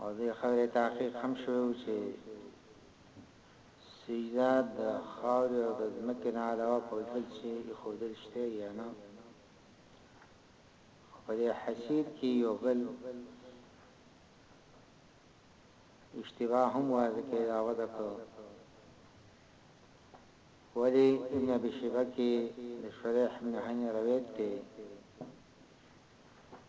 او دې خبرې تحقیق هم شوی و چې سجده د خاورې او د ځمکې نه علاوه په بل شي ایښودل شته یا نه خو په دې حسیر کې یو بل اشتباه هم واضح کې دا وده کو ولی ابن ابي شيبه کې د شريح بن هاني روایت ته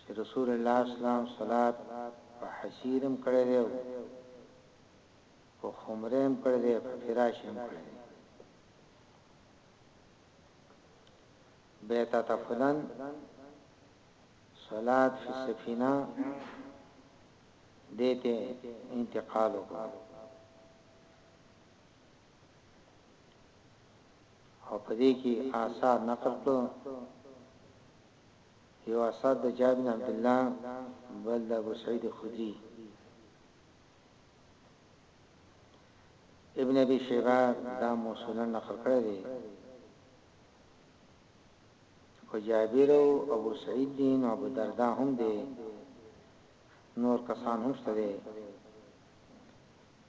چه رسول الله اسلام صلات په حسیر هم کړی دی او په خمره هم کړی دی په فراش هم کړی دی بیتا تفلن صلات فی سفینا دیتے انتقال ہوگا او پدې کې آثار نقل کړو یو اثر د جابر بن عبدالله بل د ابو سعید خدری. ابن ابی شیبه دا موصولا نقل کړی دی خو جابر او ابو سعید دی نو ابو دردا هم دی نور کسان هم شته دی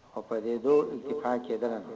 خو په دې دوه اکتفا کېدل نه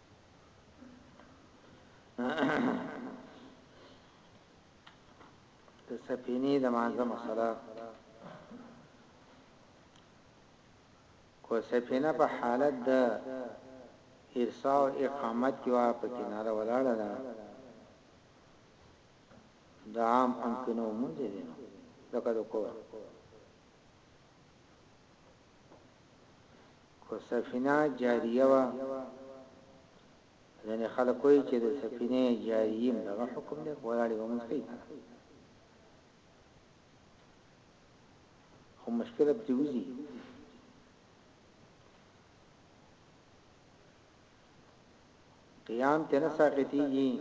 د سفینې د مانزه مسله کو سفینه په حالت د ارساء او اقامت کې وا په کناره ولاړه ده دا عام امکنو مونږ دي نو لکه د کوه خو سفینه جاریه وه ځنې خلک وایي چې د سفینه جارییم دغه حکم دی ولاړې به مونږ کوي کنه خو مشکل پرې وځي قیام ته نه ساقطيږي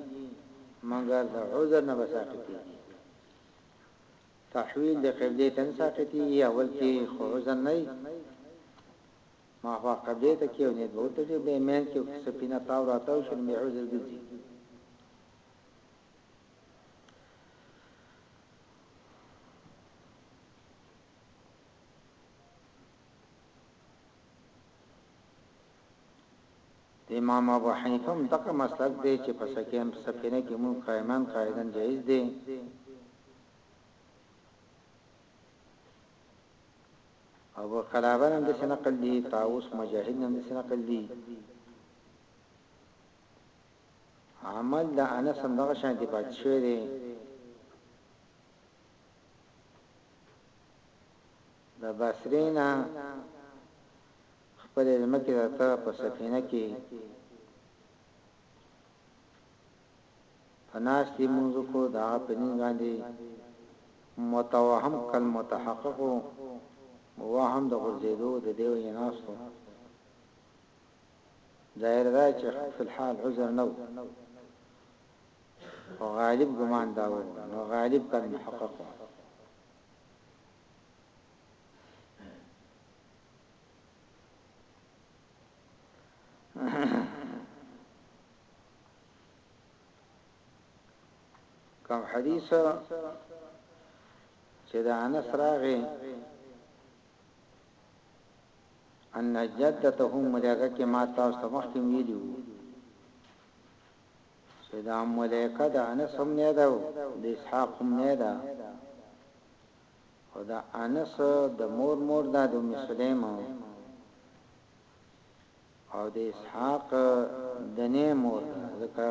مګر د عذر نه بساقطيږي تحویل د قبلې ته نه ساقط کیږي اول کې خو عذر نه وي ماخوا قبلې ته کې او نیت به وتړي به مینځ کې که سپینه تاو راتاو شي نو بیا عذر ګرځي د امام ابو حنیفه هم دغه مسلک دی چې په سکیم سفینه کې مون قائمان قائدن جایز دی ابو قلابه نم دسی نقل دی طاوس مجاهد نم دسی نقل دی عمل د انس هم دغه شان دی پات شوی دی د بصرینا خپل علم کې راته په سفینه کې په ناست یې لمونځ وکړو د هغه په دین باندې متوهم کل متحقق و وهم د غرزیدو د دیو یې ناست و ظاهر دا چې فی الحال عذر نو او غالب ګمان دا و نو غالب کل محقق و کوم حدیث چې د انس راغې ان جدته ملائکه کې ما تاسو ته مخکې ویلو چې دا ملائکه د انس هم نه ده د اسحاق هم نه ده او دا انس د مور مور دا د مسلمانو او د اسحاق د نه مور ځکه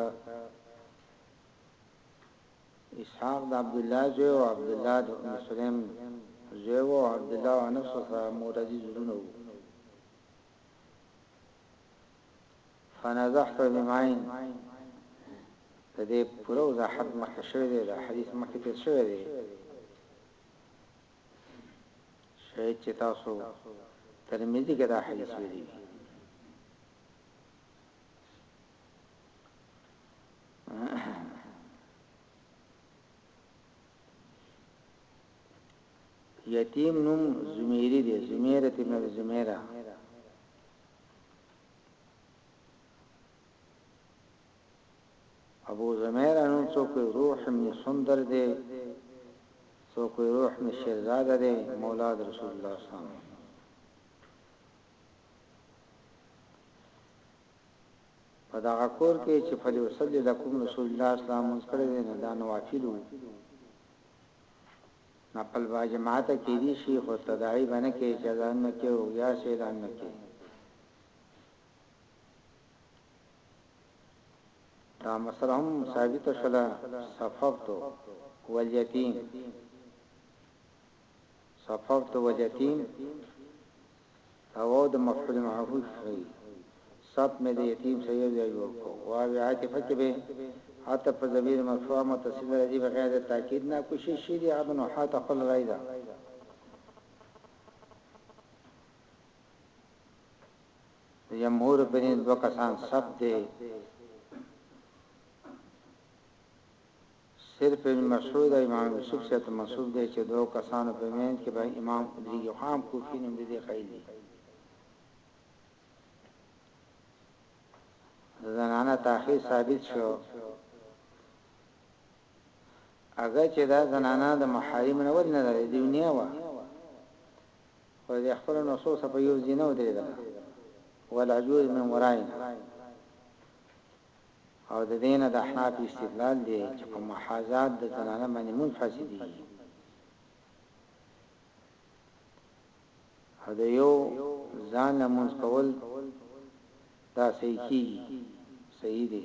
اسحاق د عبد الله زوی او عبد الله د ام سلیم زوی او عبد الله انس سره مورزي زونه وو فنزحت بمعين د دې پوره وضاحت مخکې شوی دی دا حدیث مخکې تیر شوی دی شی چې تاسو ترمذی کې دا حدیث ویلی وی یتیم نوم زمیری دی زمیره تیم زمیره ابو زمير نوم څوک وي روح ابن سندر دی څوک وي روح ابن شيرزاد دی مولاد رسول الله صلی الله علیه وسلم په دا کور کې چې فلی وصلی لكم رسول الله صلی الله علیه وسلم کړه دې نه دا نوافل نقل با جماعت کې دي شي خو تداعي باندې کې جزان مکه او یا سیدان مکه دا مسله هم ثابت شله صففت والیتیم صففت والیتیم او د مفعول معهوش شي صف مې د یتیم سره یو ځای جوړ کو او بیا عاطفه کې به حتی په ضمیر مرفوع متصل راځي بغیر د تاکید نه کوشش شي دی هغه نو حتی خپل راځي د جمهور بنین دوه کسان ثبت دي صرف ابن مسعود او امام یوسف صاحب ته منسوب دی چې دوه کسانو په مینځ کې به امام ادریږي خو عام کوفي نوم دې قیل دی د زنانه تاخیر ثابت شو اگر چې دا زنانه د محارم نه ول نه دی دیونیه وه خو د خپلو نسخو سره په يو ځای نه ودرېدله، والهجور من ورائنا، او د دې نه د احنافو استدلال دی چې په محاذات د زنانه باندې لمونځ فاسدېږي، او د يو ځان نه لمونځ کول دا صحيح کېږي، صحيح دی.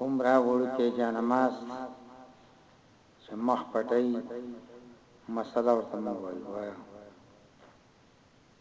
هم راوړو چې جانماز چې مخ پټي مسله ورته مو وایو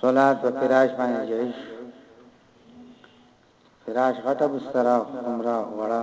صلات په فراش باندې جایز فراش غټه بستر او عمره وړه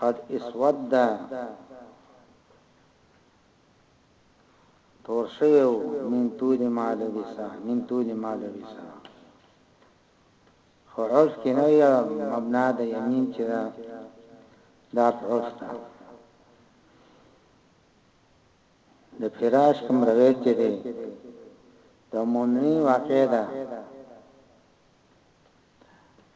قد اسود تور شوی او من طول ما لبسا من طول ما لبسا خو عرف کې نه یا مبنا د یمین چې دا دا عرف ده د فراش کوم روایت چې دی د مونی واقع ده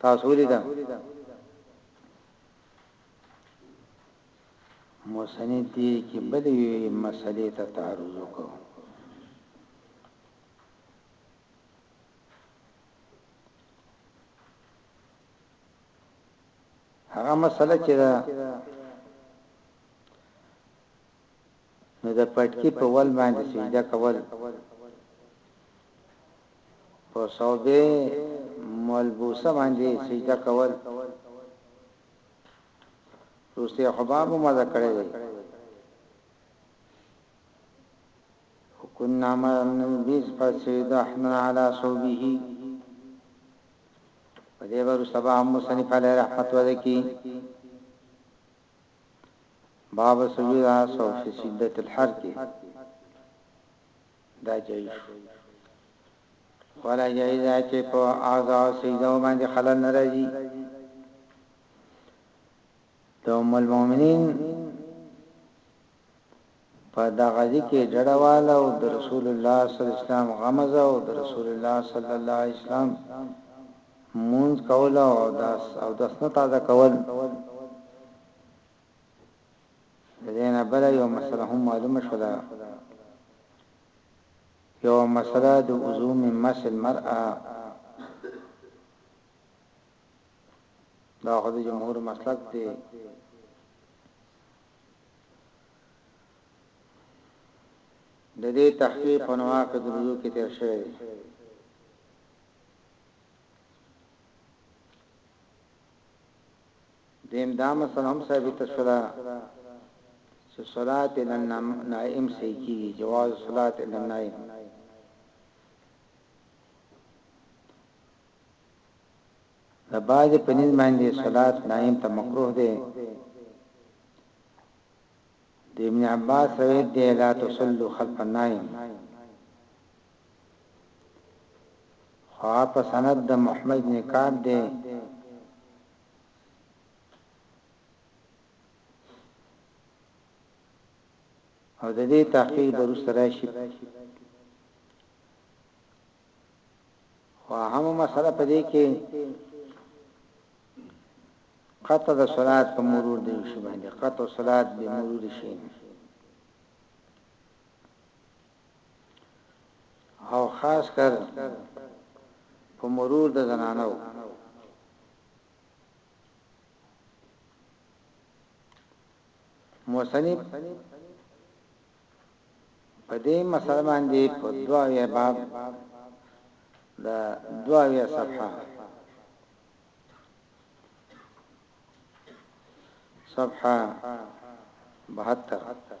تاسو ولیدا موسنی دی کې بل وی مسلې ته تعرض وکړو هغه مسله چې دا نو د پټکي په ول باندې سجده کول په صوبه ملبوسه باندې سجده کول روسي حباب ما ذکرې دي وكنا ما نبيس قد سيد احمد على صوبه ودې ورو سبا مصنف علی رحمت وذکی باب سجود عصا او فی شدت الحر کې دا جایز شو ولا جایز چې په اعضاء سجده باندې خلل ناراضي ته ام المؤمنین په دغه ځي کې ډډه واله او د رسول الله صلی الله علیه وسلم غمزه او د رسول الله صلی الله علیه وسلم مونز کول او داس او دسنه تازه کول دینه بل یو مسله هم معلومه شولا یو مسله د وضو من مس المرأه دا خو د جمهور مسلک دی د دې تحقیق عنوان په دروزو کې تیر شوی دی. دویم دا مسله هم ثابته شوه چې صلات لنائم صحیح کیږي جواز صلات لنائم د بعضې په نيز باندې صلات نائم ته مکروه دی د ابن عباس روایت دی لا تصلو خلف النائم خواپ سند د محمد نکاب دی او د دې تحقیق برو سره شي خو اهمه مسله په دې کې قطع د صلات په مرور دی شي باندې قطع صلات به مرور شي او خاص کر په مرور د زنانو موسنی په دې مسئله باندې په دوه اویا باب د دوه اویا صفحه صفحه 72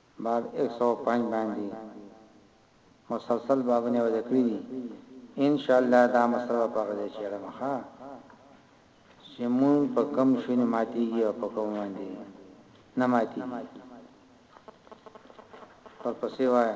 باب ایک سو او پنځه باندی مسلسل بابونه وضع کړی دی ان شاء الله دا مسله به په هغه ځای چیړم ښه چی مونږ په کوم شونی ماتیږي او په کوم باندی نه ماتیږي پر پسې وایه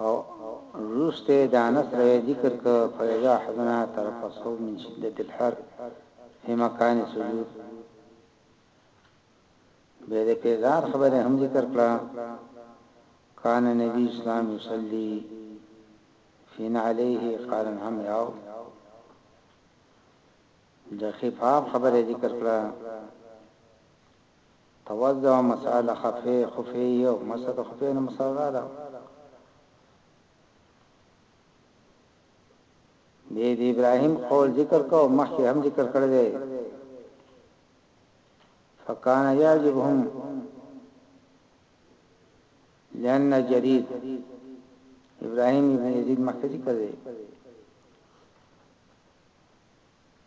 او وروسته يې د انس روایت ذکر کړ، فاذا احدنا ترفسه من شدة الحر في مکان سجود، بیا د پیزار خبره هم ذکر کړه، کان نبی اسلام یصلی فی نعلیه قال نعم یاو د خفاف خبره ذکر کړه توضع او مسح د خفې، خفې، یې او مسح د خفې نه مسغه ده او دې د ابراهيم قول ذکر کو مخکې هم ذکر کړی دی فکان یعجبهم لأن جرير ابراهيم ابن يزيد مخکې ذکر دی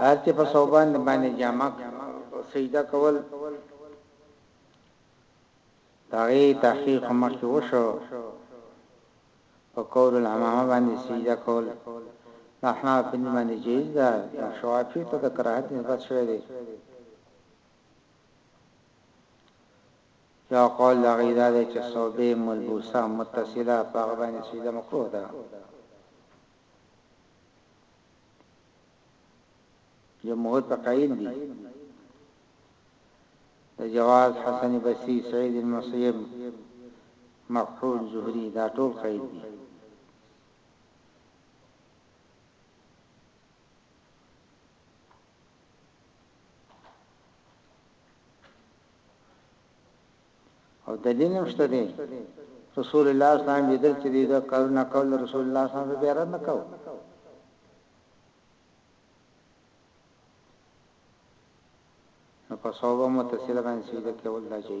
هرچه په صوبان باندې جامع سیده کول داغی تحقیق مخی وشو په قول الامامه باندې سیده کول نحنا په دې باندې جایز ده شوافی ته د کراهت نسبت شوی دی یو قول د هغوی دا دی چې صوبه ملبوسه، متصله، په هغه باندې سجده مکروه ده. جمهور په قائل دي. د جواز حسن بصري، سعید بن مسیب، مکحول، زهري دا ټول قائل دي. او دلیل نشته دی رسول الله صلی الله علیه وسلم دې چې دې دا کار نه کول رسول الله صلی الله علیه وسلم بیا رد نه کاو نو په صوبه متصله باندې سیده کول دا شي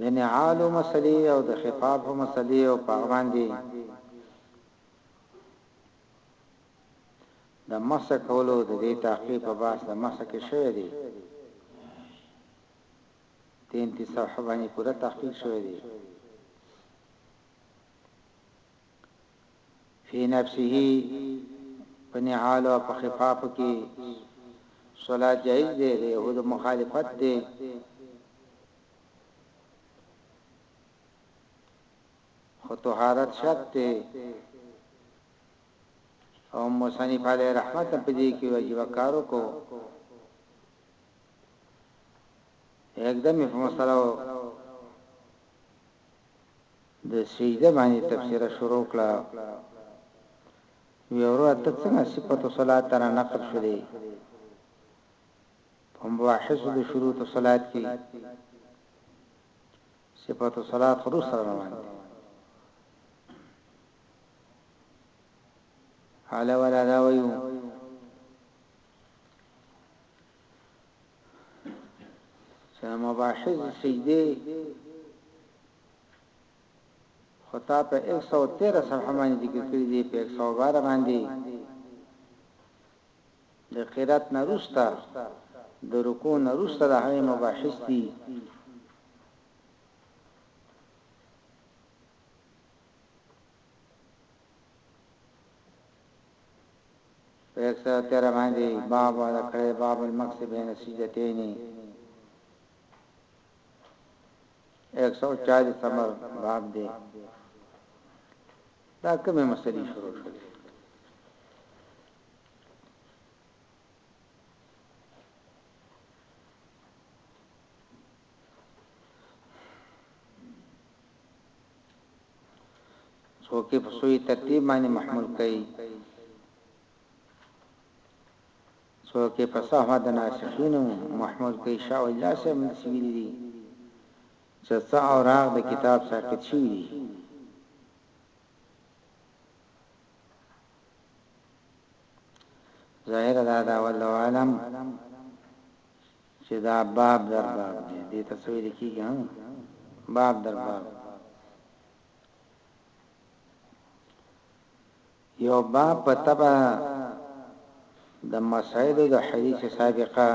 د نعال مسلې او د خفاف مسلې او په باندې د مسح کولو د دې تحقیق په بحث د مسح کې شوی دی. تینتیس صفحه باندې پوره تحقیق شوی دی. فی نفسه په نعال او په خفاف کې صلات جایز دی د يهود مخالفت دی خو طهارت شرط دی او مصنف علیه رحمت په دې کې یو عجیب کار وکړو یکدم په مسله د سجده باندې تفسیر شروع کړه ویورو ته څنګه صفات صلات تر نقل شولې په مباحث د شروط صلات کې صفات صلات خروج سره روان دي حاله والا دا وایو چې مباحث سجده خطا په 113 صفحه باندې ذکر کړی دی په 112 باندې د قرات نروستا د رکوع نروستا د هغه مباحث دي په یک سوه او تیره باندی باب وعده کړی باب المکث بین السجدتین یک سوه او چالیس نمبر باب دی دا کومه مسلې شروع شوه څوک په سوی ترتیب باندې محمول کوي څوک په صحوه د ناسخینو محمول کوي شاه ولی الله صاحب نسویل دي چې څا او راغ د کتاب ساقط شي دي ظاهر دا دا والله عالم چه دا باب در باب دی دی ته څه ویل کیږی هم باب در باب یو باب په تبع د مسائل د حدیث سابقه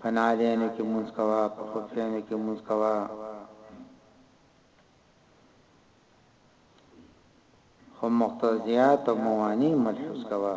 پنالینو کې مونږ کوا په خفینو کې مونږ کوا خو مقتضیات او موانع ملحوظ کوا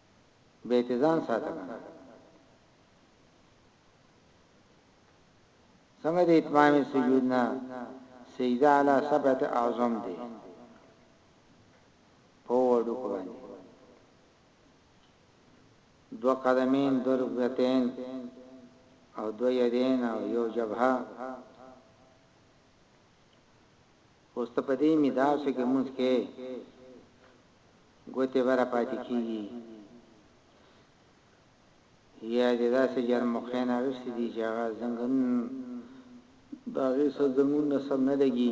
بيا ترې ځان ساته کنه. څنګه د اتمام سجود نه سجده علی سبعت اعظم دی په وړو کو باندې دو قدمین دو رکبتین او دو یدین او یو جبهه اوس ته په دې میداسو کې لمونځ کې ګوتې به را پاتې کېږي یا دې داسې جرموقې نه وستې دي چې هغه زنګون د هغې سره زنګون نه سم نه لګي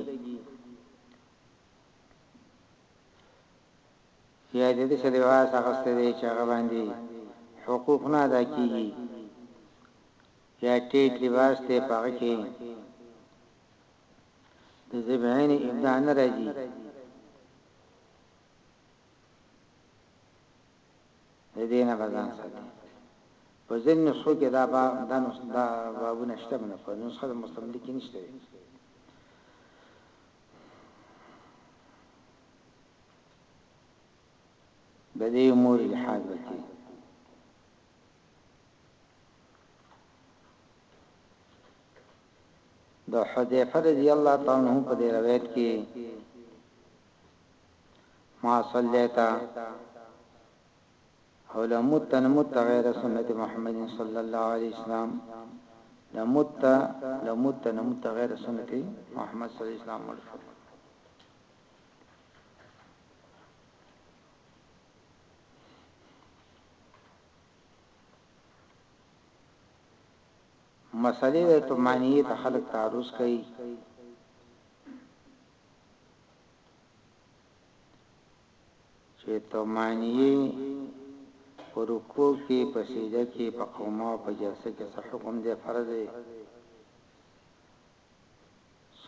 یا دې داسې لباس اخیستی دی چې هغه باندې حقوق نه ادا کېږي یا ټیټ لباس دی په هغه کې د زبعین ابداع نه راځي د دې نه بزان ساتي په ځین نسخو کې دا با دا نسخه دا بابونه شته نه په نسخه د مستمل کې نشته د دې امور الحاد وکړي د حذيفه رضي الله تعالی عنه په دې روایت کې ما صليت او لمت نمت غیر سنت محمد صلی الله علیه وسلم لمت لمت نمت غیر سنت محمد صلی الله علیه وسلم مرفوع مسئلې د طمانیه ته خلک تعرض کوي. چې طمانیه په رکوع کې، په سجده کې، په قوما او په جلسه کې څه حکم دی، فرض دی،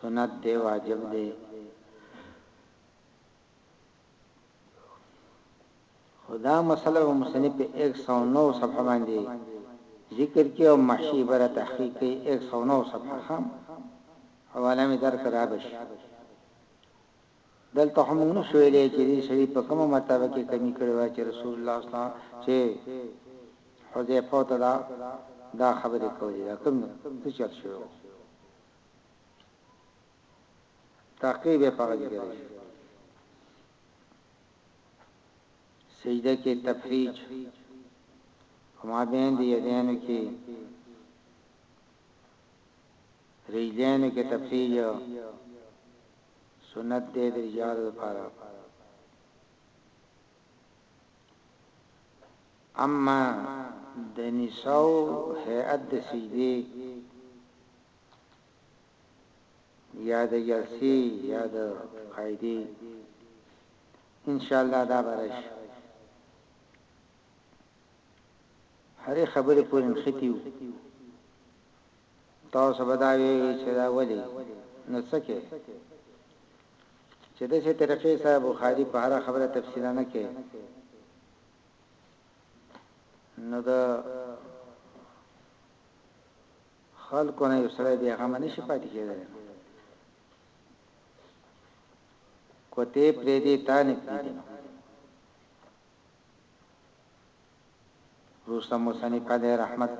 سنت دی، واجب دی. خدا مسله به مصنف په ایک سو نو صفحه باندې ذکر کې او محشي بره تحقیق کې ایک سو نو صفحه خام حواله مې درک را بشي دلته هم نو شویلې چې دې سړي په کومه مرتبه کې کمی کړو چې رسول الله صلی الله علیه وسلم چې حذیفه ته دا دا خبرې کولې دا کوم څه چل شو تحقیق به په هغه ځای کې راشي. سجده کې تفریج په مابین د یدینو کې رجلینو کې تفریج سنت دې د رجال لپاره اما د نساو هيئت د سجده یا د جلسې یا د قاعدې ان شاء الله دا به راشي هرې خبرې پورې نښتیو تاسو به دا وی چې دا ولي نو څه کې چې د څه طریقې سره بخاری په هر خبره تفصیلا نه کې نو دا خلکو نه یو سړی بې غمه نشي پاتې کېدلی. کوتې پرېږدي تا نه پرېږدي نو. وروسته مصنف علیه رحمت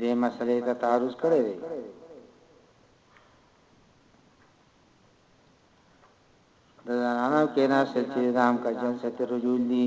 دې مسئلې ته تعرض کړی دی. د زنانو کې نه سل چې د هم کا جنس ته رجوع دي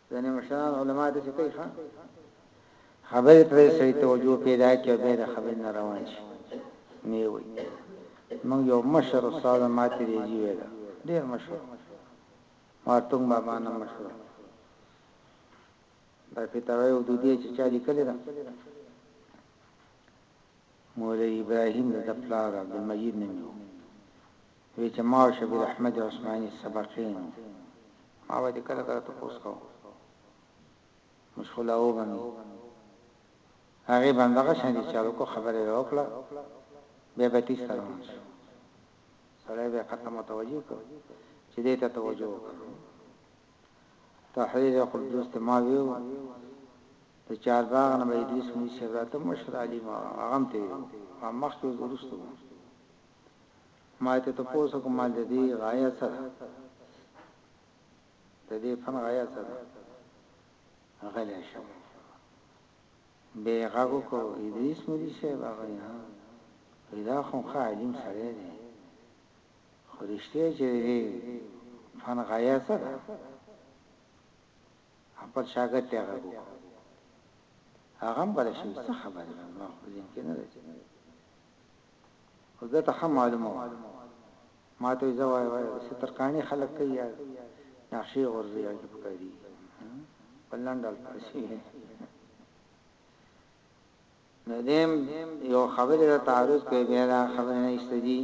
ځنې مشران علما د څه کوي خبرې پرې سړي توجه پیدا کوي به د خبرې نه روان شي نه وي موږ یو مشر استاد ماته دی ویل ډیر مشر مارتون بابا نه مشر دا فتاوی او دودی چې چا لیکل دا مولا ابراهیم د پلار عبد المجید نه وي چې ما او شبیر احمد عثماني سبقین وو. ما به دې کله کله تپوس کاوه. مشغولاوه به مې. هغې به همدغه شانتې چالو کو، خبره یې وکړه، بیا به تیز ته روان شو. سړی به یې قطعا متوجه کړ چې دې ته توجه وکړه. تحریر قدوس ته ما ویو، د چارباغ نه به ادریس مولوي صاحب راته، مشر عالم و، هغه هم ته ویو، ما مخکې وو که وروسته وو. ماته تپوس وکړه مال د دې غایه څه ده د دې فن غایه څه ده غلی شو به غاګو کو ادریس مولوی صاحب هغه نه پیدا خو ښه عالم سره دی خو رښتیا چې دی فن غایه څه ده خپل شاګرد ته غاګو هغه هم غلی شو څه خبره ما خو ځین کې نه راځي خو ده ته ښه معلومه وه. ما ته یې ځه وایه وایه د ستر کاڼي خلک کوي یا نقشې غورځوي هغه کې پکارېږي. په لنډ الفاظ یې نو دیم یو خبرې ته تعرض کوي بیا دا خبرې نه ایسته دي.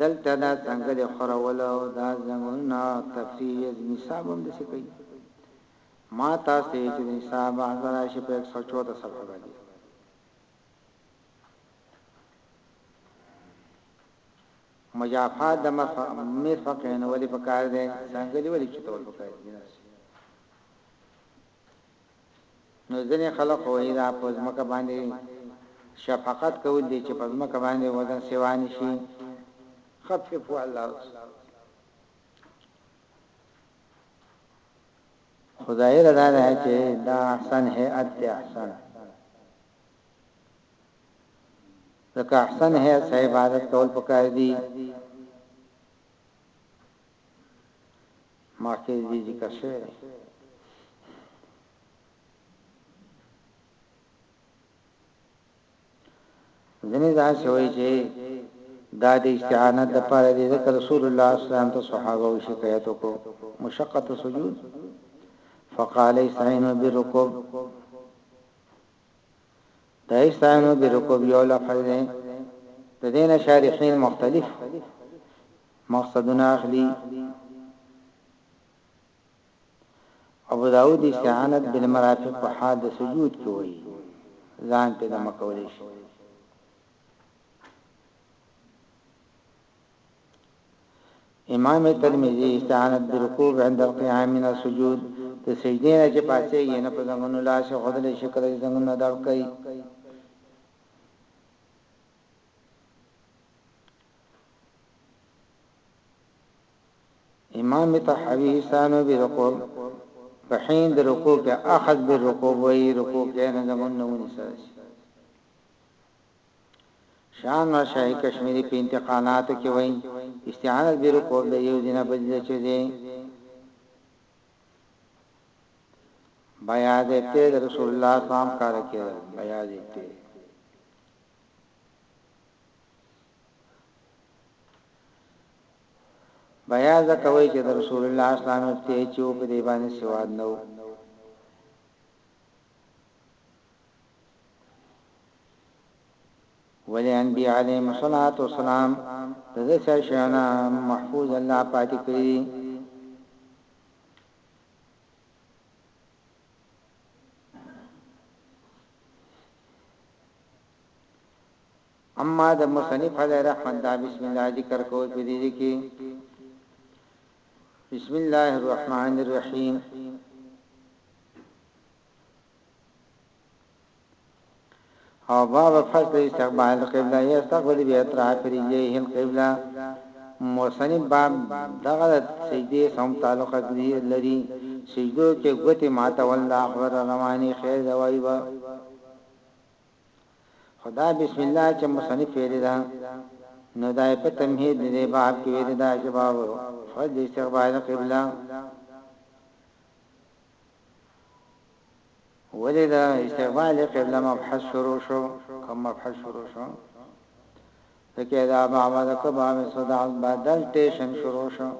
دلته دا څنګلې خورول او دا ځنګلونه تفریح یې نصاب هم داسې کوي. ما تاسو ته ویل چې د نصاب بحث به راشي په 114 صفحه باندې. مجافات د مرفقین ولی پکار دی څنګلی ولی چتول پکار دی دینس نو ځنې خلق وې دا پزمکه باندې شفقت کول دي چې پزمکه باندې وزن سیوان شي خفف الله خو ظاهره دا ده چې دا احسن هیئت دی احسن ځکه احسن هیئت سره عبادت کول پکار دي ماکه دې ذکر شوی دی ځنې دا شوی چې دا د استعانت د پاره دی ذکر رسول الله صلی الله علیه وسلم ته صحابه او شکایت وکړو مشقت سجود فقال استعینوا بالركوب دا استعینوا بالركوب یو لفظ دی د دینه شارحین مختلف مقصدونه اخلي ابو داود استعانت بالمرافق په حال د سجود کې وایي ځان په دمه کولې شي امام ترمذی استعانت برکوع عند القيام من السجود د سجدې نه چې پاتې یې نه په زنګونو لاس خدای شکر یې زنګونو دړ کوي امام طحاوی سانو برکوع بحين د رکوع کې اخذ بالرکوع وایي رکوع کې نه زمون نه ونی سره شي شان نور شاهي کشمیری په انتقالات کې وایي استعانه به رکوع د یو دینه بل ځای چې دی بیا دې ته رسول الله صام کار کړ بیا دې ته بيا ځکه وائي چې د رسول الله اسلام ابتدائي چې وو په دې باندې سواد نه وو. ولې انبياء عليهم الصلاة والسلام د دې څه شانه محفوظ الله پاتې کړی اما د مصنف علیه رحمت دا بسم الله ذکر کول په دې کې بسم الله الرحمن الرحیم او باب فصل استقبال قبله یستقبل بی اطراف رجلیه القبله مصنف باب دغه سجدی سم تعلق لري سجدو کې غوتی ماته والله اکبر رواني خیر دوایبا خو دا بسم الله چې مصنف ویلې ده نو دا په تمهید دې باب کې ویلې ده چې باب فضل استقبال قبله ولې دا استقبال قبله مبحث شروع شو کوم مبحث شروع شو لکه دا باب د کبا مې صدا بدل ټیشن شروع شو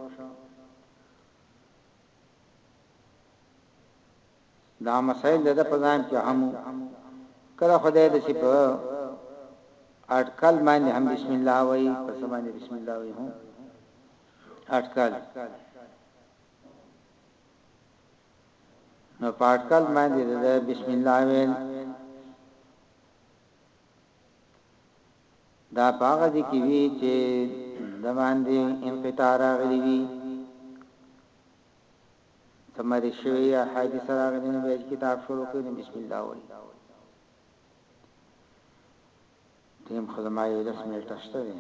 دا مسایل د ده په ځان کې هم وو، کله خو دی داسې په اټکل باندې هم بسم الله وایي، په څه باندې بسم الله وایي هم اټکل. نو په اټکل باندې د ده بسم الله ویل دا په هغه ځای کې وي چې د باندې انقطاع راغلي وي ته مری شوی یا حادثه راغلی نو بیا کتاب شروع کړي نو بسم الله وایي تیم خدما یو لس منټه شته دی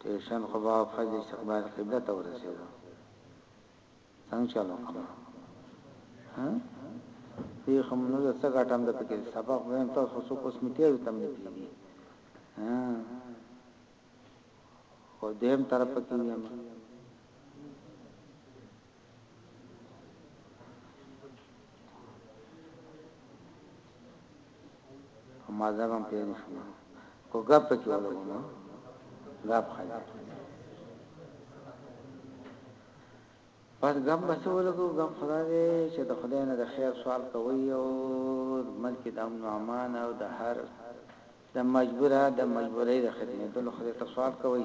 ټیشن خو به فضل استقبال قبله ته ورسېدو څنګه چالو کوم ها دې هم نو څه غټم د پکې سبق ویم تاسو څو کوس میټیر تم نه پیږي ها خو دیم طرف کې یم ما دا هم پیل شو کو غپ کې ولګم غپ خاله پس غم بچو ولګو غم خدای دې چې د خدای نه د خیر سوال کوي او ملک د امن او امان او د هر د مجبوره د مجبورۍ د ختمېدلو خدای ته سوال کوي.